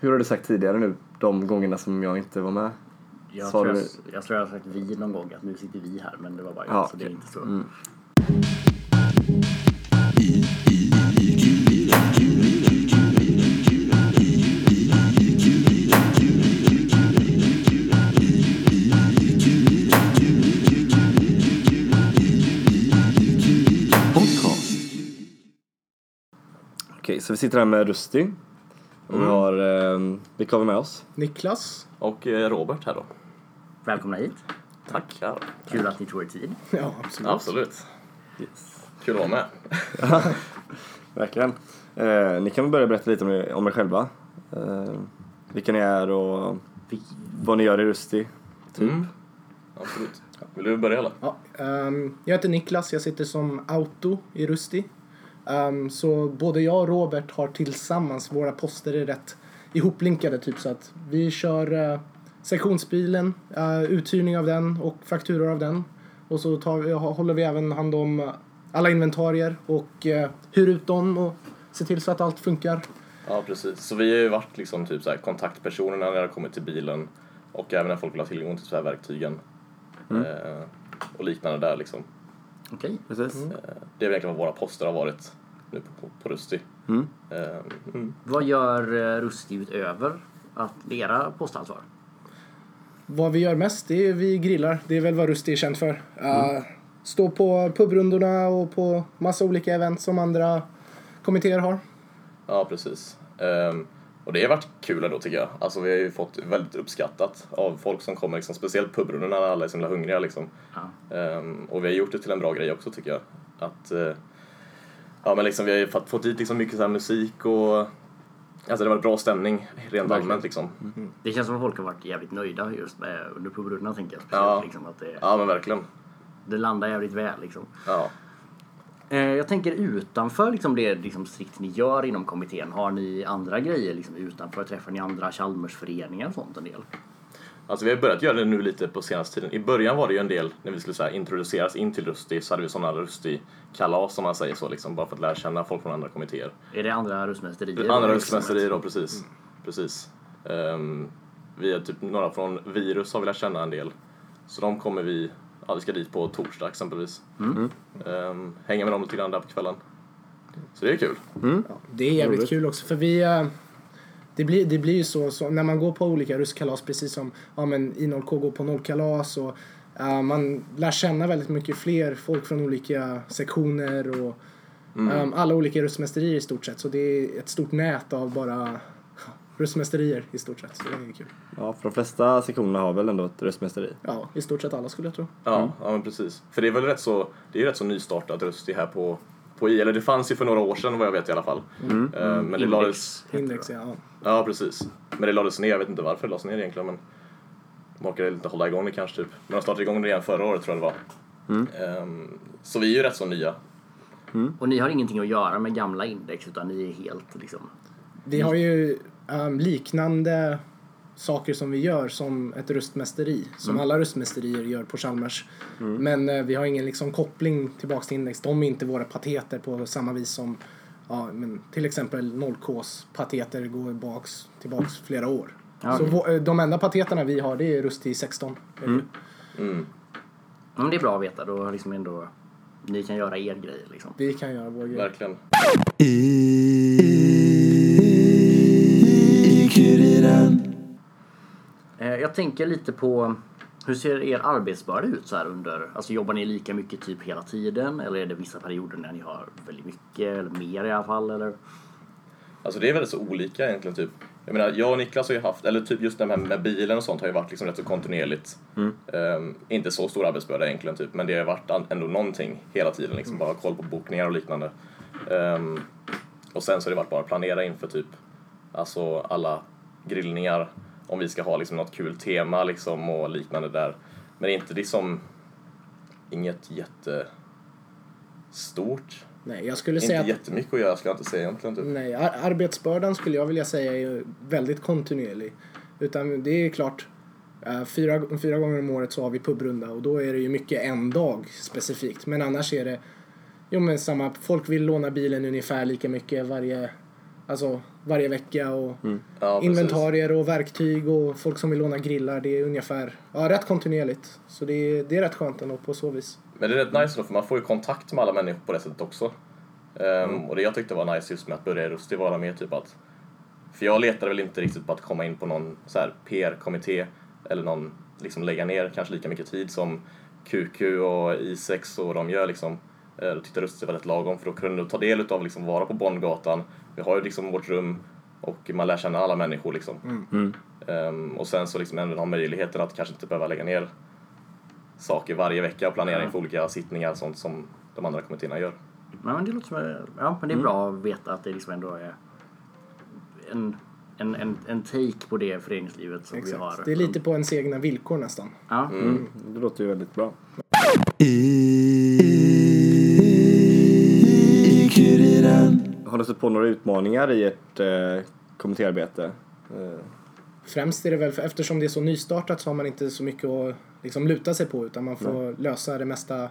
Hur har du sagt tidigare nu, de gångerna som jag inte var med? Jag tror du- jag, jag tror jag har sagt vi någon gång, att nu sitter vi här, men det var bara jag, Ja, så det är inte så. Mm. Okej, så vi sitter här med Rusty. Och vi har, eh, vilka har vi med oss? Niklas? Och eh, Robert här då. Välkomna hit. Tackar. Kul att ni tog er tid. Ja, absolut. Absolut. Kul att vara med. Verkligen. Eh, ni kan väl börja berätta lite om er, om er själva. Eh, vilka ni är och Vi, vad ni gör i Rusty. Mm. Absolut. Vill du börja eller? Ja, ehm, jag heter Niklas, jag sitter som auto i Rusti. Ehm, så både jag och Robert har tillsammans, våra poster är rätt ihoplinkade typ så att vi kör uh, sektionsbilen, uh, uthyrning av den och fakturor av den. Och så tar vi, håller vi även hand om eh, alla inventarier och uh, hyr ut dem och ser till så att allt funkar. Ja, precis. Så vi har ju varit liksom typ så här kontaktpersonerna när det har kommit till bilen och även när folk vill ha tillgång till så här verktygen eh, och liknande där liksom. okej. Precis. Eh, det är verkligen vad våra poster har varit nu på, på, på Rusty. Mm. Eh, mm. Vad gör uh, Rusty utöver att era postansvar? Vad vi gör mest, det är vi grillar. Det är väl vad Rusti är känt för. Uh, stå på pubrundorna och på massa olika event som andra kommittéer har. Ja, precis. Ehm, och det har varit kul ändå tycker jag. Alltså vi har ju fått väldigt uppskattat av folk som kommer, liksom, speciellt pubrunnorna när alla är så himla hungriga liksom. Ja. Ehm, och vi har gjort det till en bra grej också tycker jag. Att, eh, ja men liksom vi har ju fått, fått dit liksom mycket så här musik och Alltså det var en bra stämning rent allmänt liksom. Det känns som att folk har varit jävligt nöjda just med under pubrundan tänker jag. Speciellt, Ja. liksom, att det, Ja men verkligen. det landar jävligt väl liksom. Ja. Eh, Jag tänker utanför liksom det liksom strikt ni gör inom kommittén, har ni andra grejer liksom utanför? Träffar ni andra Chalmersföreningar och sånt en del? Alltså vi har börjat göra det nu lite på senaste tiden. I början var det ju en del, när vi skulle så här, introduceras in till Rusty, så hade vi sådana Rusty-kalas som man säger så liksom, bara för att lära känna folk från andra kommittéer. Är det andra röstmästerier? Andra då, röstmästerier då, precis. precis. Ehm, vi är typ några från Virus har vi lärt känna en del. Så de kommer vi, ja vi ska dit på torsdag exempelvis. Ehm, hänga med dem lite grann där på kvällen. Så det är kul. Ja, det är jävligt kul också för vi... Det blir, det blir ju så, så när man går på olika russkalas precis som ja, men I0K går på nollkalas och eh, man lär känna väldigt mycket fler folk från olika sektioner och eh, alla olika röstmästerier i stort sett. Så det är ett stort nät av bara röstmästerier i stort sett. Så det är kul. Ja, för de flesta sektionerna har väl ändå ett röstmästeri. Ja, i stort sett alla skulle jag tro. Ja, ja men precis. För det är väl rätt så, det är ju rätt så nystartat Rusty här på, på I, eller det fanns ju för några år sedan vad jag vet i alla fall. Ehm, men det lades, Index. Index, ja. ja precis. Men det lades ner, jag vet inte varför det lades ner egentligen men de orkade inte hålla igång det kanske typ. Men de startade igång det igen förra året tror jag det var. Ehm, så vi är ju rätt så nya. Och ni har ingenting att göra med gamla index utan ni är helt liksom... Vi har ju ehm, liknande saker som vi gör som ett röstmästeri. Som alla röstmästerier gör på Chalmers. Men eh, vi har ingen liksom, koppling tillbaks till Index. De är inte våra pateter på samma vis som ja, men, till exempel 0Ks pateter går baks, tillbaks flera år. Ja, Så eh, de enda pateterna vi har det är Rusti 16. är det ju. Mm. Ja, men det är bra att veta, då liksom ändå... Ni kan göra er grej liksom. Vi kan göra vår grej. Verkligen. Eh, Jag tänker lite på hur ser er arbetsbörda ut så här under, alltså jobbar ni lika mycket typ hela tiden eller är det vissa perioder när ni har väldigt mycket eller mer i alla fall eller? Alltså det är väldigt så olika egentligen typ. Jag menar, jag och Niklas har ju haft, eller typ just det här med bilen och sånt har ju varit liksom rätt så kontinuerligt. Ehm, inte så stor arbetsbörda egentligen typ, men det har varit ändå någonting hela tiden liksom, bara ha koll på bokningar och liknande. Ehm, och sen så har det varit bara planera inför typ, alltså alla grillningar, om vi ska ha liksom något kul tema liksom och liknande där. Men inte liksom, inget jättestort. Nej, jag skulle Inte säga att jättemycket att göra skulle jag inte säga egentligen typ. Nej, ar- arbetsbördan skulle jag vilja säga är väldigt kontinuerlig. Utan det är klart, eh, fyra, fyra gånger om året så har vi pubrunda och då är det ju mycket en dag specifikt. Men annars är det, jo men samma, folk vill låna bilen ungefär lika mycket varje, Alltså varje vecka och Ja, precis. inventarier och verktyg och folk som vill låna grillar. Det är ungefär, ja rätt kontinuerligt. Så det är, det är rätt skönt ändå på så vis. Men det är rätt nice då, för man får ju kontakt med alla människor på det sättet också. Ehm, Och det jag tyckte var nice just med att börja i Rusty var mer typ att... För jag letade väl inte riktigt på att komma in på någon så här PR-kommitté eller någon, liksom lägga ner kanske lika mycket tid som QQ och I6 och de gör liksom. Eh, Då tyckte Rusty var rätt lagom för då kunde du ta del utav liksom vara på Bondgatan. Vi har ju liksom vårt rum och man lär känna alla människor liksom. Ehm, och sen så liksom ändå ha möjligheten att kanske inte behöva lägga ner saker varje vecka och planera inför olika sittningar och sånt som de andra kommittéerna gör. Ja, men det låter som, ja, men det är bra att veta att det liksom ändå är en, en, en, en take på det föreningslivet som vi har. Exakt. Det är lite på ens egna villkor nästan. Ja. Mm, det låter ju väldigt bra. Har du stött på några utmaningar i ert eh, kommittéarbete? Eh, Främst är det väl, för eftersom det är så nystartat så har man inte så mycket att liksom luta sig på utan man får lösa det mesta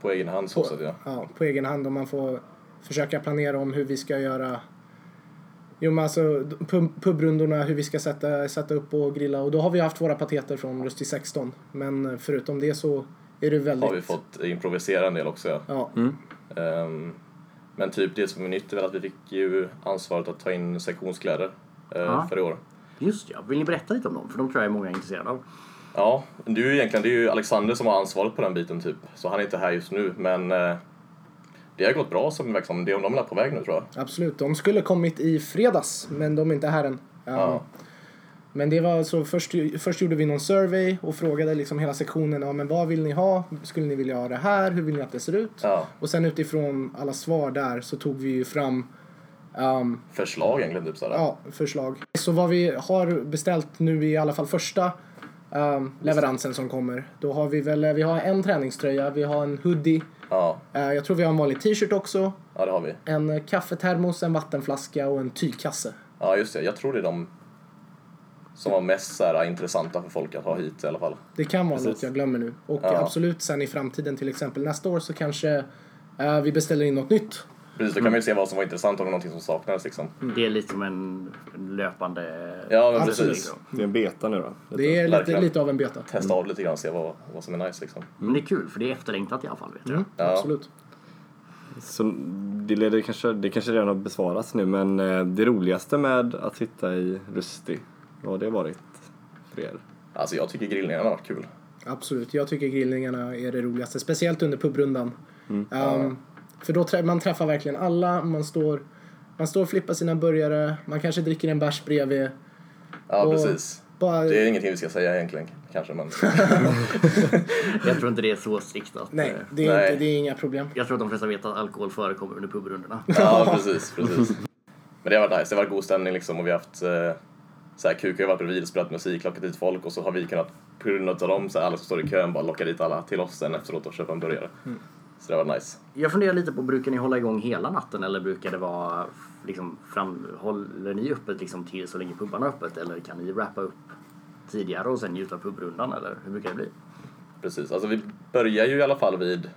På egen hand så på, ja. ja, på egen hand och man får försöka planera om hur vi ska göra Jo men alltså pub, pubrundorna, hur vi ska sätta, sätta upp och grilla och då har vi haft våra pateter från Rusty 16 men förutom det så är det väldigt... Har vi fått improvisera en del också ja. Ja, Ehm, men typ det som är nytt är väl att vi fick ju ansvaret att ta in sektionskläder Ja. för i år. Just ja, vill ni berätta lite om dem? För de tror jag är många intresserade av. Ja, du är ju egentligen, det är ju Alexander som har ansvaret på den biten typ. Så han är inte här just nu men eh, det har gått bra som verksam. Det är de är på väg nu tror jag. absolut. De skulle kommit i fredags men de är inte här än. Um, Ja. Men det var så först, först gjorde vi någon survey och frågade liksom hela sektionen, ja men vad vill ni ha? Skulle ni vilja ha det här? Hur vill ni att det ser ut? Ja. Och sen utifrån alla svar där så tog vi ju fram um, Förslag egentligen typ sådär. ja, förslag. Så vad vi har beställt nu i alla fall första um, leveransen som kommer, då har vi väl, vi har en träningströja, vi har en hoodie, Ja, eh, jag tror vi har en vanlig t-shirt också, ja det har vi. en kaffetermos, en vattenflaska och en tygkasse. Ja just det, jag tror det är de som var mest så här, intressanta för folk att ha hit i alla fall. Det kan vara Precis. något jag glömmer nu. Och Ja. absolut sen i framtiden, till exempel nästa år, så kanske eh, vi beställer in något nytt. Precis, då kan man ju se vad som var intressant var någonting som saknades liksom. Det är lite som en löpande... Ja men Absolut. precis. det är en beta nu då? Det är lite, lite av en beta. Testa av lite grann, se vad, vad som är nice liksom. Men det är kul, för det är efterlängtat i alla fall. Vet jag. Mm, Ja. Absolut. Så det, leder kanske, det kanske redan har besvarats nu men eh, det roligaste med att sitta i Rusty, vad har det varit för er? Alltså jag tycker grillningarna har varit kul. Absolut. Jag tycker grillningarna är det roligaste. Speciellt under pubrundan. Um, för då trä- man träffar verkligen alla. Man står, man står och flippar sina burgare. Man kanske dricker en bärs bredvid. Ja Och precis. Bara, Det är ingenting vi ska säga egentligen kanske men. Jag tror inte det är så strikt att... nej, eh, det är, Nej. Inte, det är inga problem. Jag tror att de flesta vet att alkohol förekommer under pubrundorna. Ja precis, precis. Men det har varit nice, det har varit god stämning liksom och vi har haft eh, så här, QQ har varit bredvid och spelat musik, lockat dit folk och så har vi kunnat på grund av dem, så här, alla som står i kön, bara locka dit alla till oss sen efteråt och köpa en burgare. Så det varit nice. Jag funderar lite på, brukar ni hålla igång hela natten eller brukar det vara liksom fram, håller ni öppet liksom till så länge pubarna är öppet eller kan ni wrappa upp tidigare och sen njuta av pubrundan eller hur brukar det bli? Precis, alltså vi börjar ju i alla fall vid,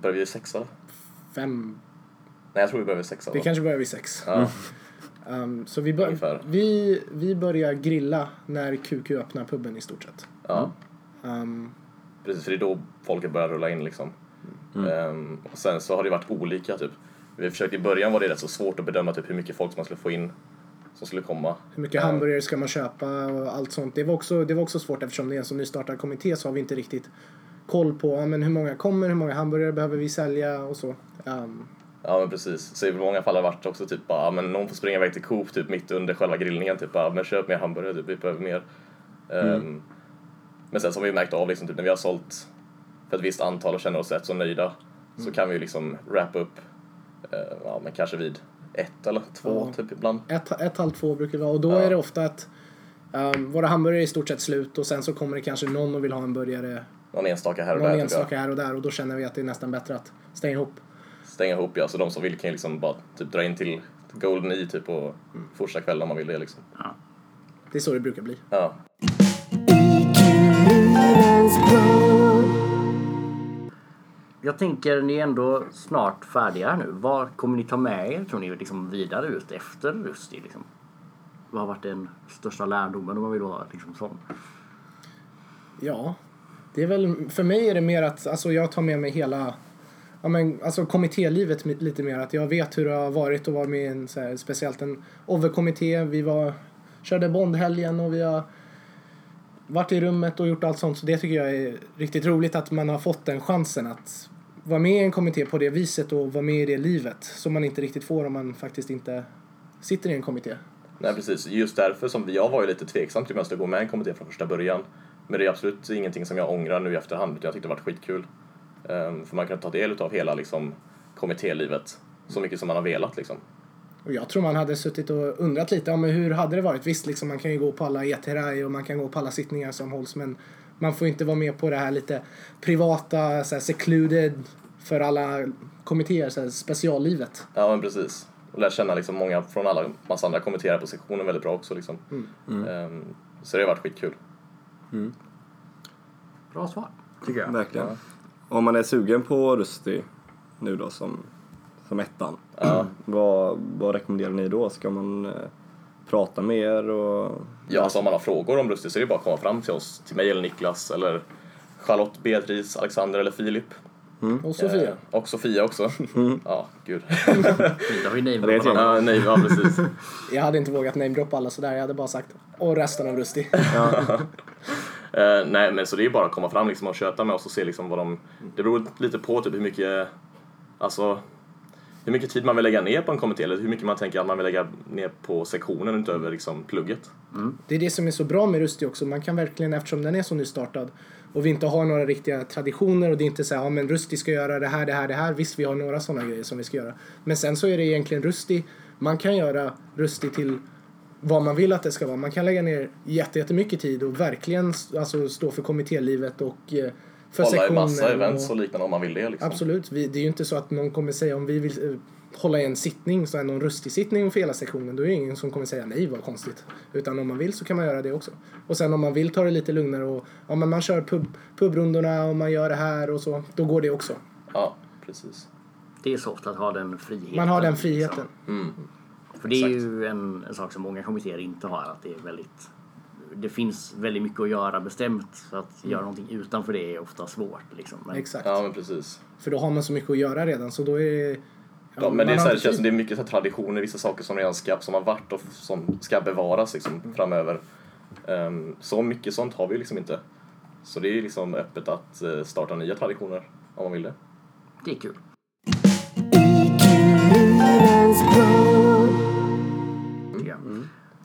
börjar vi vid sex eller? Fem. Nej jag tror vi börjar vid sex Vi eller? kanske börjar vid sex. Ja, Um, så vi, bör, vi, vi börjar grilla när QQ öppnar puben i stort sett. ja. Um, Precis, för det är då folket börjar rulla in liksom. Ehm, och sen så har det varit olika typ. Vi försökte i början var det rätt så svårt att bedöma typ hur mycket folk man skulle få in som skulle komma. hur mycket hamburgare ska man köpa och allt sånt. Det var, också, det var också svårt eftersom det är en så nystartad kommitté så har vi inte riktigt koll på ja, men hur många kommer, hur många hamburgare behöver vi sälja och så. Um, Ja men precis. Så i många fall har det varit också typ bara, ja, men någon får springa iväg till Coop typ mitt under själva grillningen typ bara, men köp mer hamburgare typ, vi behöver mer. Ehm, men sen så har vi märkt av liksom typ när vi har sålt för ett visst antal och känner oss rätt så nöjda så kan vi ju liksom wrap upp, eh, ja men kanske vid ett eller två Ja. typ ibland. ett, ett, halv två brukar det vara och då Ja. är det ofta att um, våra hamburgare är i stort sett slut och sen så kommer det kanske någon och vill ha en burgare Någon enstaka här och någon där ja. enstaka här och där och då känner vi att det är nästan bättre att stänga ihop. Stänga ihop ja, så de som vill kan ju liksom bara typ dra in till Golden E typ och fortsätta kvällen om man vill det liksom. Det är så det brukar bli. Ja. Jag tänker, ni är ändå snart färdiga här nu. Vad kommer ni ta med er, tror ni, liksom vidare ut efter Rusty? Liksom? Vad har varit den största lärdomen om man vill vara liksom sån? Ja, det är väl, för mig är det mer att alltså, jag tar med mig hela ja, men, alltså, kommittélivet lite mer. Att jag vet hur det har varit att vara med i en, så här, speciellt en OVE-kommitté. Vi var, körde Bondhelgen och vi har varit i rummet och gjort allt sånt. Så det tycker jag är riktigt roligt att man har fått den chansen att vara med i en kommitté på det viset och vara med i det livet. Som man inte riktigt får om man faktiskt inte sitter i en kommitté. Nej precis, just därför som jag var ju lite tveksam till om jag skulle gå med i en kommitté från första början. Men det är absolut ingenting som jag ångrar nu i efterhand, utan jag tyckte det varit skitkul. Um, för man kan ta del av hela liksom, kommittélivet så mycket som man har velat liksom. Och jag tror man hade suttit och undrat lite, ja, men hur hade det varit? Visst, liksom, man kan ju gå på alla ETRI och man kan gå på alla sittningar som hålls, men man får inte vara med på det här lite privata, så här, secluded, för alla kommittéer, så här, speciallivet. Ja men precis. Och lära känna liksom många från alla massa andra kommittéer på sektionen väldigt bra också liksom. Um, så det har varit skitkul. Bra svar, tycker jag. Verkligen. Om man är sugen på Rusty nu då som, som ettan. Vad, vad rekommenderar ni då? Ska man eh, prata med er och... Ja, alltså om man har frågor om Lustig så är det bara att komma fram till oss, till mig eller Niklas eller Charlotte, Beatrice, Alexander eller Filip. Och Sofia. Eh, och Sofia också. Ja, gud. Då har Det är namedroppat ja, nej, ja, precis. Jag hade inte vågat namedroppa alla sådär, jag hade bara sagt och resten av Rusty. Eh, nej, men så det är bara att komma fram liksom och köta med oss och se liksom vad de... Det beror lite på typ hur mycket... Alltså... Hur mycket tid man vill lägga ner på en kommitté eller hur mycket man tänker att man vill lägga ner på sektionen utöver liksom plugget. Mm. Det är det som är så bra med Rusty också. Man kan verkligen, eftersom den är så nystartad och vi inte har några riktiga traditioner och det är inte så här, ja men Rusty ska göra det här, det här, det här. Visst, vi har några sådana grejer som vi ska göra. Men sen så är det egentligen Rusty. Man kan göra Rusty till vad man vill att det ska vara. Man kan lägga ner jätte- jättemycket tid och verkligen alltså, stå för kommittélivet och eh, för Hålla i massa events och- och liknande om man vill det liksom. Absolut. Vi, det är ju inte så att någon kommer säga om vi vill eh, hålla i en sittning, så är någon rustig sittning för hela sektionen, då är det ingen som kommer säga nej, vad konstigt. Utan om man vill så kan man göra det också. Och sen om man vill ta det lite lugnare och ja, men man kör pub, pubrundorna och man gör det här och så, då går det också. Ja, precis. Det är soft att ha den friheten. Man har den friheten. Mm. För det är Exakt. ju en, en sak som många kommittéer inte har. Att det är väldigt... Det finns väldigt mycket att göra bestämt. Så att göra någonting utanför det är ofta svårt. Liksom. Men Exakt. Ja, men precis. För då har man så mycket att göra redan, så då är det... Ja, men det, är så här, det känns som det är mycket så här traditioner, vissa saker som redan ska, som har varit och som ska bevaras liksom, framöver. Ehm, så mycket sånt har vi liksom inte. Så det är liksom öppet att eh, starta nya traditioner om man vill det. det är kul.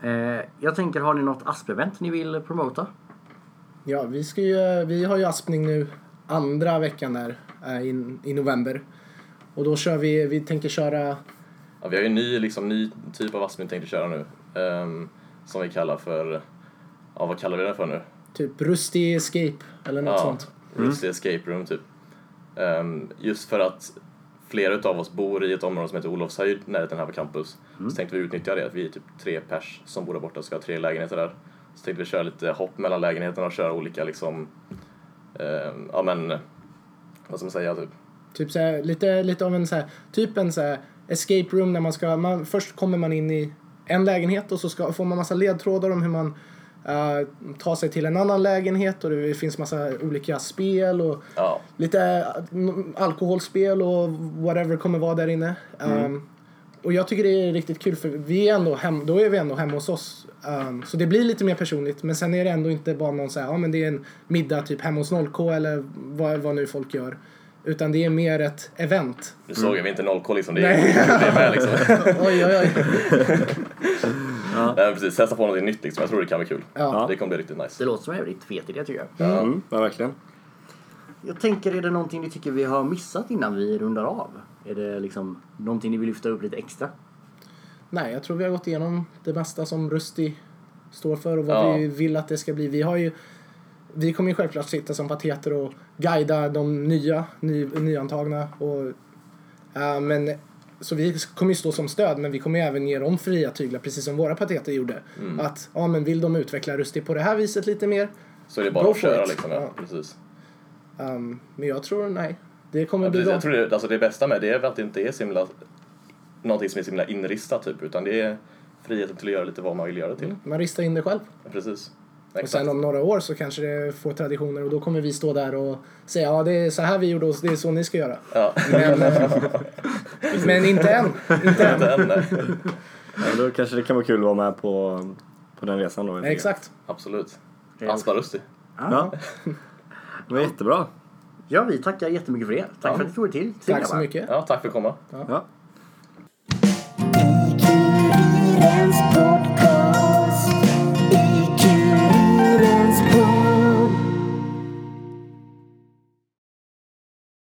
Jag. Eh, jag tänker, har ni något ASP-event ni vill promota? Ja, vi, ska ju, vi har ju Aspning nu andra veckan där eh, i, i november. Och då kör vi, vi tänker köra Ja, vi har ju en ny, liksom, ny typ av aspin tänkte köra nu. ehm, som vi kallar för, ja vad kallar vi den för nu? typ Rusty Escape eller något ja, sånt. Rusty Escape Room typ. Ehm, just för att flera utav oss bor i ett område som heter Olofshöjd, närheten här på campus. Så tänkte vi utnyttja det, att vi är typ tre pers som bor där borta och ska ha tre lägenheter där. Så tänkte vi köra lite hopp mellan lägenheterna och köra olika liksom, ehm, ja men, vad ska man säga, typ. Typ så här, lite, lite av en så här, typ en så här escape room där man ska, man, först kommer man in i en lägenhet och så ska, får man massa ledtrådar om hur man uh, tar sig till en annan lägenhet och det finns massa olika spel och Ja, lite eh, alkoholspel och whatever kommer vara där inne. Um, och jag tycker det är riktigt kul för vi är ändå hem, då är vi ändå hemma hos oss. Um, så det blir lite mer personligt men sen är det ändå inte bara någon så här, ja men det är en middag typ hemma hos 0K eller vad, vad nu folk gör. Utan det är mer ett event. du såg ju, vi inte nollk liksom, det är, det är med liksom. oj, oj, oj. Nej, men precis, testa på någonting nytt liksom, jag tror det kan bli kul. Ja. Det kommer bli riktigt nice. Det låter som en väldigt fet idé tycker jag. Mm, ja, verkligen. Jag tänker, är det någonting ni tycker vi har missat innan vi rundar av? Är det liksom någonting ni vill lyfta upp lite extra? Nej, jag tror vi har gått igenom det mesta som Rusty står för och vad Ja. vi vill att det ska bli. Vi har ju vi kommer ju självklart sitta som pateter och guida de nya, ny, nyantagna. Och, eh, men, så vi kommer ju stå som stöd, men vi kommer ju även ge dem fria tyglar, precis som våra pateter gjorde. Att, ja men vill de utveckla Rusty på det här viset lite mer? Så är det bara att köra it. liksom, ja, Ja. precis. Um, men jag tror, nej. Det kommer Ja, bli precis. Jag tror det, alltså det bästa med det är väl att det inte är så himla, någonting som är så himla inristat typ, utan det är friheten till att göra lite vad man vill göra det till. Man ristar in det själv. Precis. Och Exakt. sen om några år så kanske det får traditioner och då kommer vi stå där och säga ja det är så här vi gjorde och det är så ni ska göra. Ja, Men, men inte än. Inte än. inte än, nej. Ja, då kanske det kan vara kul att vara med på, på den resan då. Exakt. Absolut. Rusty. Ja. Det var jättebra. Ja, vi tackar jättemycket för det. Tack Ja. för att ni tog er till. Tack så mycket. Ja, tack för att komma. Ja.